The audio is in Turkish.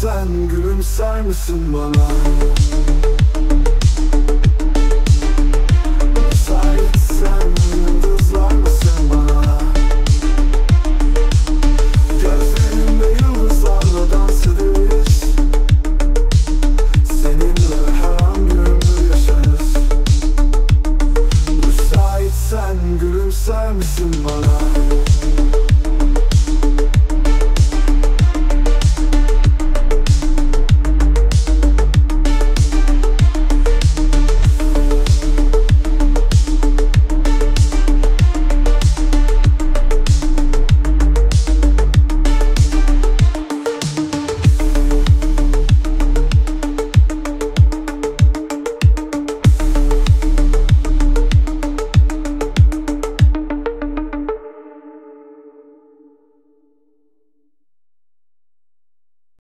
Sen gülümser misin bana?